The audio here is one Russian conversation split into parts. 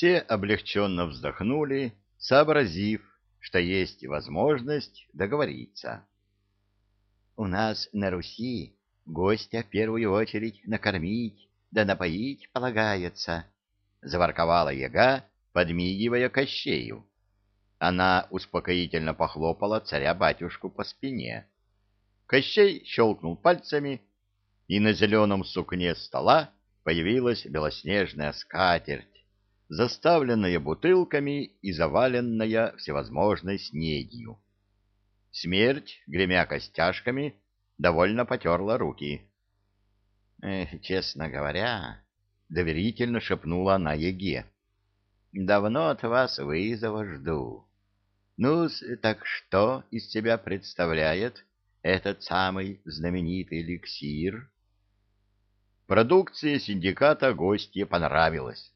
Все облегченно вздохнули, сообразив, что есть возможность договориться. «У нас на Руси гостя в первую очередь накормить да напоить полагается», — заворковала яга, подмигивая Кощею. Она успокоительно похлопала царя-батюшку по спине. Кощей щелкнул пальцами, и на зеленом сукне стола появилась белоснежная скатерть, заставленная бутылками и заваленная всевозможной снедью. Смерть, гремя костяшками, довольно потерла руки. — Честно говоря, — доверительно шепнула она Еге, — давно от вас вызова жду. ну так что из себя представляет этот самый знаменитый эликсир? Продукция синдиката гостье понравилась.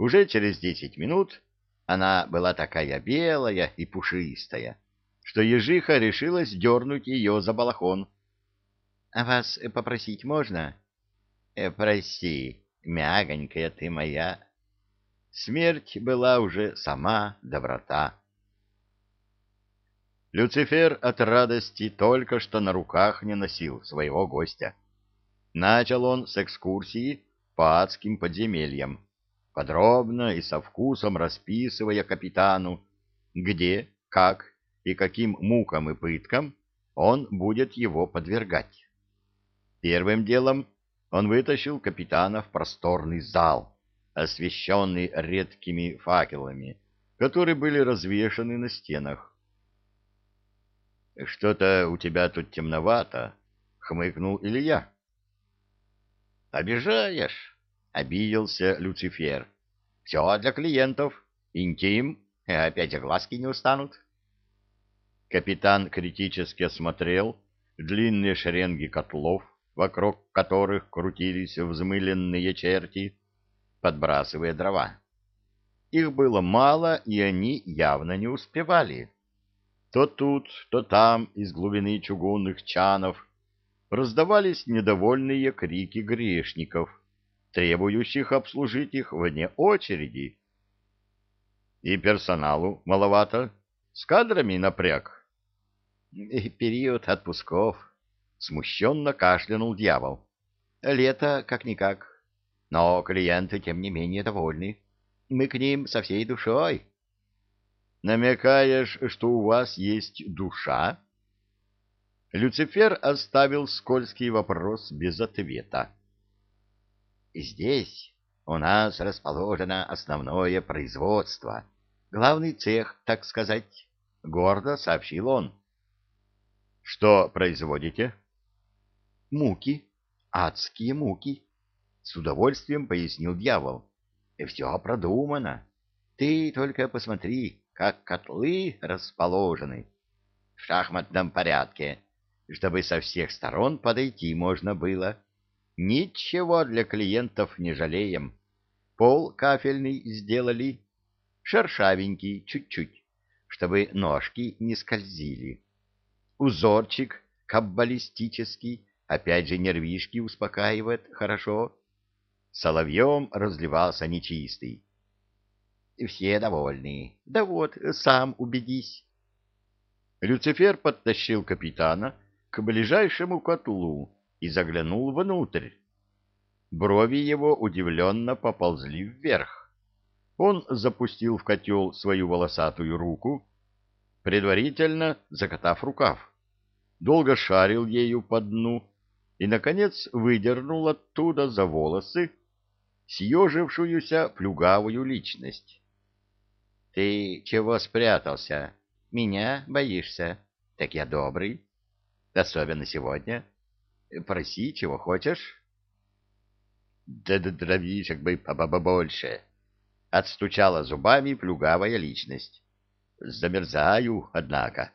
Уже через десять минут она была такая белая и пушистая, что ежиха решилась дернуть ее за балахон. — А вас попросить можно? — Проси, мягонькая ты моя. Смерть была уже сама доброта. Люцифер от радости только что на руках не носил своего гостя. Начал он с экскурсии по адским подземельям подробно и со вкусом расписывая капитану, где, как и каким мукам и пыткам он будет его подвергать. Первым делом он вытащил капитана в просторный зал, освещенный редкими факелами, которые были развешаны на стенах. — Что-то у тебя тут темновато, — хмыкнул Илья. — Обижаешь? — обиделся Люцифер. — Все для клиентов. Интим. И опять глазки не устанут. Капитан критически осмотрел длинные шеренги котлов, вокруг которых крутились взмыленные черти, подбрасывая дрова. Их было мало, и они явно не успевали. То тут, то там из глубины чугунных чанов раздавались недовольные крики грешников — требующих обслужить их вне очереди. И персоналу маловато, с кадрами напряг. И период отпусков. Смущенно кашлянул дьявол. Лето как-никак, но клиенты, тем не менее, довольны. Мы к ним со всей душой. Намекаешь, что у вас есть душа? Люцифер оставил скользкий вопрос без ответа. Здесь у нас расположено основное производство, главный цех, так сказать, — гордо сообщил он. — Что производите? — Муки, адские муки, — с удовольствием пояснил дьявол. — Все продумано. Ты только посмотри, как котлы расположены в шахматном порядке, чтобы со всех сторон подойти можно было. — Ничего для клиентов не жалеем. Пол кафельный сделали, шершавенький чуть-чуть, чтобы ножки не скользили. Узорчик каббалистический, опять же нервишки успокаивает хорошо. Соловьем разливался нечистый. Все довольны. Да вот, сам убедись. Люцифер подтащил капитана к ближайшему котлу, и заглянул внутрь. Брови его удивленно поползли вверх. Он запустил в котел свою волосатую руку, предварительно закатав рукав. Долго шарил ею по дну и, наконец, выдернул оттуда за волосы съежившуюся плюгавую личность. — Ты чего спрятался? Меня боишься? Так я добрый. Особенно сегодня. — Проси, чего хочешь. Да дровишек бы побольше. Отстучала зубами плюгавая личность. Замерзаю, однако.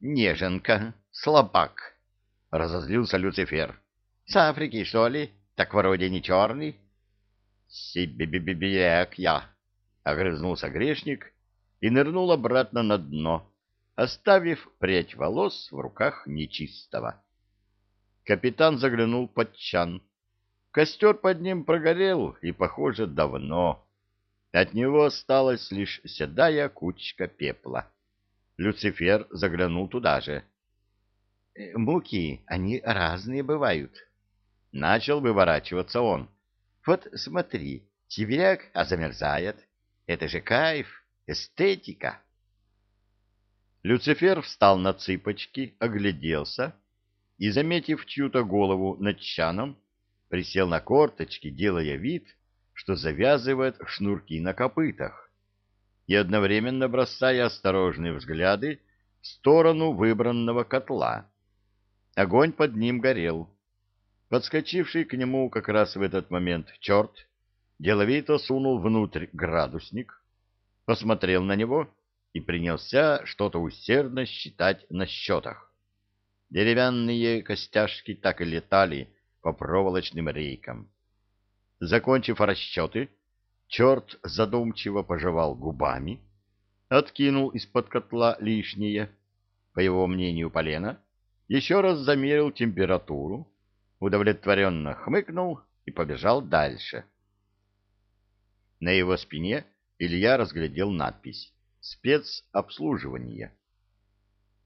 Неженка, слабак, разозлился Люцифер. С Африки, что ли? Так вроде не черный. Себе-бе-бе-бек я, огрызнулся грешник и нырнул обратно на дно, оставив прядь волос в руках нечистого. Капитан заглянул под чан. Костер под ним прогорел, и, похоже, давно. От него осталась лишь седая кучка пепла. Люцифер заглянул туда же. «Э, «Муки, они разные бывают». Начал выворачиваться он. «Вот смотри, сибиряк, а замерзает. Это же кайф, эстетика». Люцифер встал на цыпочки, огляделся и, заметив чью-то голову над чаном, присел на корточки, делая вид, что завязывает шнурки на копытах, и одновременно бросая осторожные взгляды в сторону выбранного котла. Огонь под ним горел. Подскочивший к нему как раз в этот момент черт деловито сунул внутрь градусник, посмотрел на него и принялся что-то усердно считать на счетах. Деревянные костяшки так и летали по проволочным рейкам. Закончив расчеты, черт задумчиво пожевал губами, откинул из-под котла лишнее, по его мнению, полено, еще раз замерил температуру, удовлетворенно хмыкнул и побежал дальше. На его спине Илья разглядел надпись «Спецобслуживание».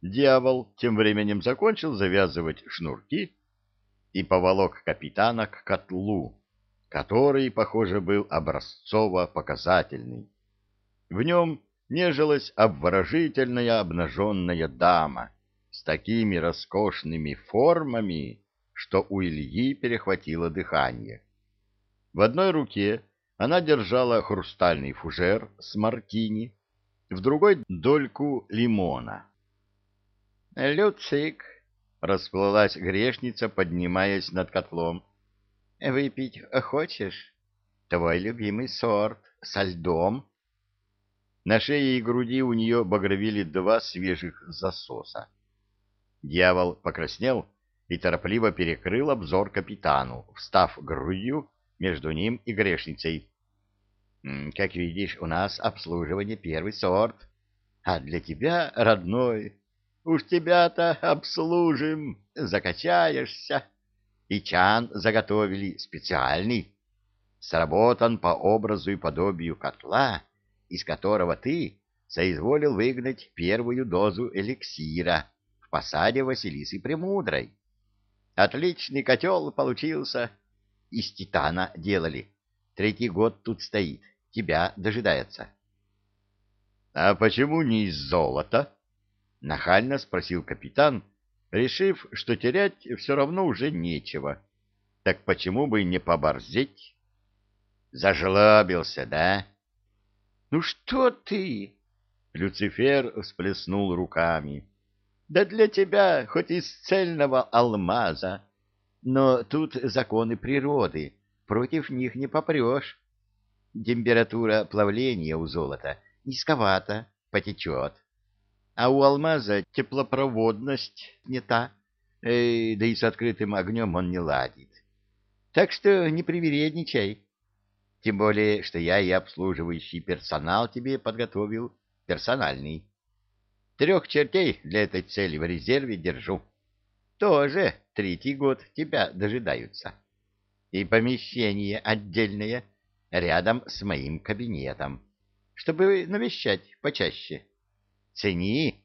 Дьявол тем временем закончил завязывать шнурки и поволок капитана к котлу, который, похоже, был образцово-показательный. В нем нежилась обворожительная обнаженная дама с такими роскошными формами, что у Ильи перехватило дыхание. В одной руке она держала хрустальный фужер с мартини, в другой — дольку лимона. «Люцик!» — расплылась грешница, поднимаясь над котлом. Выпить хочешь? Твой любимый сорт, со льдом. На шее и груди у нее багровили два свежих засоса. Дьявол покраснел и торопливо перекрыл обзор капитану, встав грудью между ним и грешницей. — Как видишь, у нас обслуживание первый сорт, а для тебя, родной, уж тебя-то обслужим, закачаешься и чан заготовили специальный, сработан по образу и подобию котла, из которого ты соизволил выгнать первую дозу эликсира в посаде Василисы Премудрой. Отличный котел получился. Из титана делали. Третий год тут стоит. Тебя дожидается. — А почему не из золота? — нахально спросил капитан, — решив, что терять все равно уже нечего. Так почему бы не поборзеть? Зажлобился, да? Ну что ты? Люцифер всплеснул руками. Да для тебя хоть из цельного алмаза, но тут законы природы, против них не попрешь. Температура плавления у золота низковата, потечет а у алмаза теплопроводность не та, э, да и с открытым огнем он не ладит. Так что не привередничай. Тем более, что я и обслуживающий персонал тебе подготовил персональный. Трех чертей для этой цели в резерве держу. Тоже третий год тебя дожидаются. И помещение отдельное рядом с моим кабинетом, чтобы навещать почаще. Цени